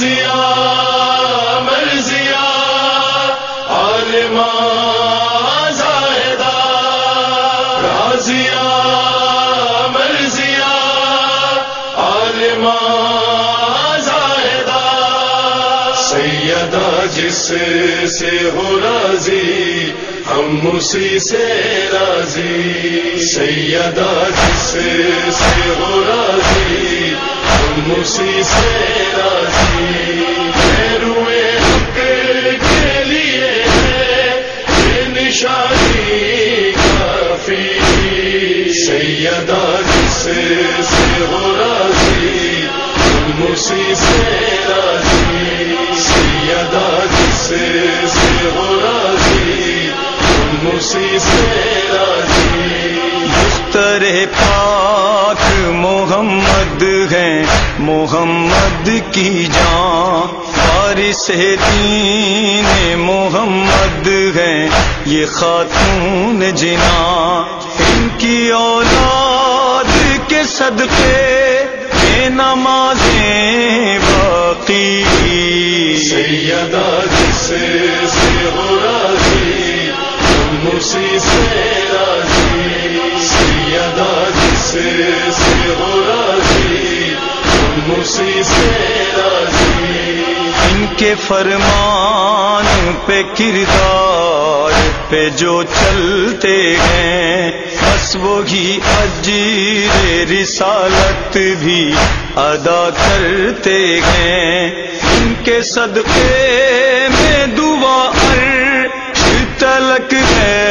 رازیا مرضیا عالمہ زاہدہ رازیا مرضیا عالمہ زاہدہ سیدہ جس سے ہو راضی ہم اسی سے راضی، سیدہ جس سے ہو راضی، ہم اسی سے راضی روئے کے لیے نشانی کافی۔ جس سے ہو راضی، ہم اسی سے راضی۔ جس سے ہو راضی اسی سے پاک محمد ہیں۔ محمد کی جان وارث دین محمد ہیں۔ یہ خاتون جنا، ان کی اولاد کے صدقے بے نمازیں باقی۔ سیدہ جس سے ہو راضی سے راضی جس سے ہو راضی سے راضی۔ ان کے فرمان پہ کردار پہ جو چلتے ہیں، بس وہی اجیر رسالت بھی ادا کرتے ہیں۔ ان کے صدقے میں دعا تلک ہے۔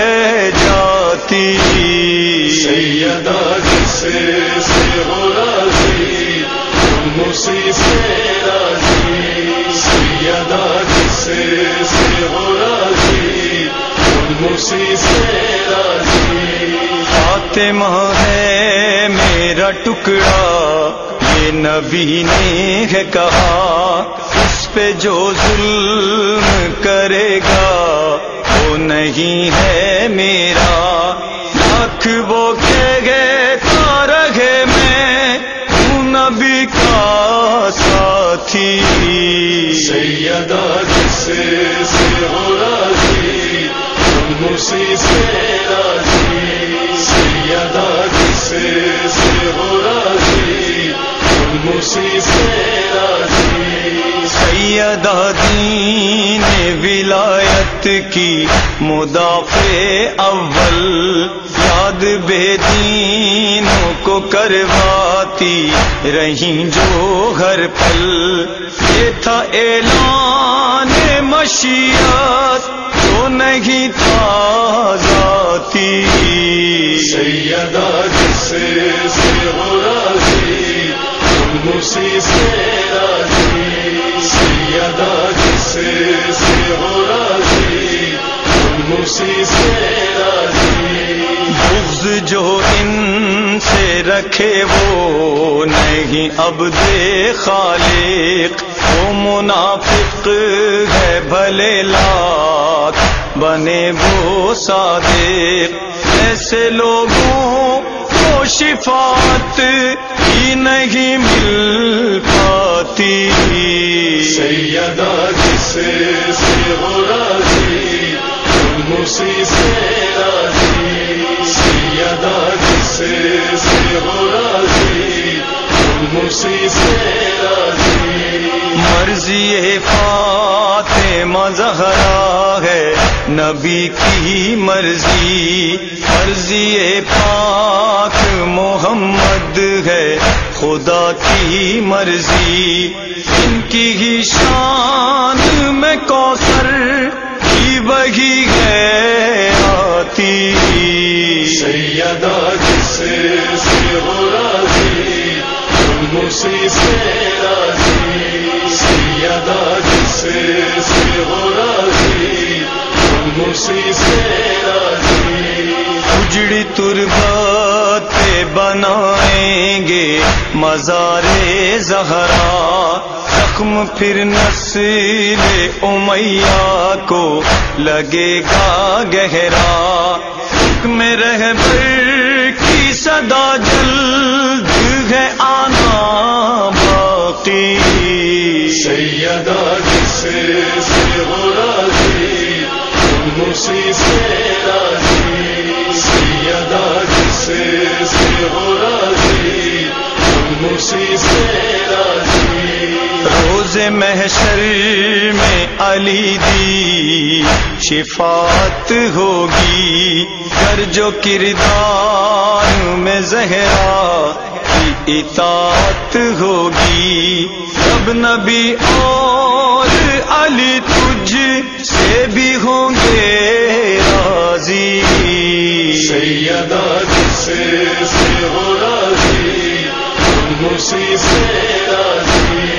جاتی سیدہ جس سے ہو راضی ہم اسی سے راضی۔ سیدہ جس سے ہو راضی ہم اسی سے راضی۔ فاطمہ ہے میرا ٹکڑا یہ نبی نے ہے کہا اس پہ جو ظلم کرے گا وہ نہیں ہے میرا نبی کا ساتھی۔ سیدہ جس سے ہو راضی ہم اسی سے راضی۔ سیدہ جس سے ہو راضی ہم اسی سے راضی۔ سیدہ دین ولایت کی مدافع اول، یاد بے دینوں کو کرواتی رہیں جو ہر پل۔ یہ تھا اعلان مشیت، جو نہیں تھا ذاتی۔ سیدہ جس سے ہو راضی ہم اسی سے راضی۔ سیدہ جس سے ہو راضی اسی سے جو ان سے رکھے وہ نہیں۔ اب دے خالق وہ منافق ہے بھلے لاکھ۔ بنے وہ صادق۔ ایسے لوگوں کو شفات ہی نہیں مل پاتی۔ سیدہ جس سے اسی سے راضی جس سے ہو راضی؟ اسی سے راضی۔ مرضی فاطمہ زہرا ہے، نبی کی مرضی۔ مرضی پاک محمد ہے، خدا کی مرضی۔ ان کی ہی شان میں کوثر وہی ہے آتی۔ سیدہ جس سے ہو راضی؟ ہم اسی سے راضی۔ سیدہ جس سے ہو راضی؟ ہم اسی سے راضی۔ اجڑی تربت بنائیں گے مزار زہرا۔ زخم پھر نسل امیہ کو لگے گا گہرا۔ میں رہبر کی صدا جلد ہے آنا باقی۔ سیدہ جس سے ہو راضی، تم اسی سے راضی۔ سیدہ جس سے ہو راضی، تم اسی سے محشر میں علی دی شفات ہوگی کر جو کردار میں زہرا کی اطاعت ہوگی۔ سب نبی اور علی تجھ سے بھی ہوں گے راضی۔ سیدہ جس سے ہو راضی سے راضی۔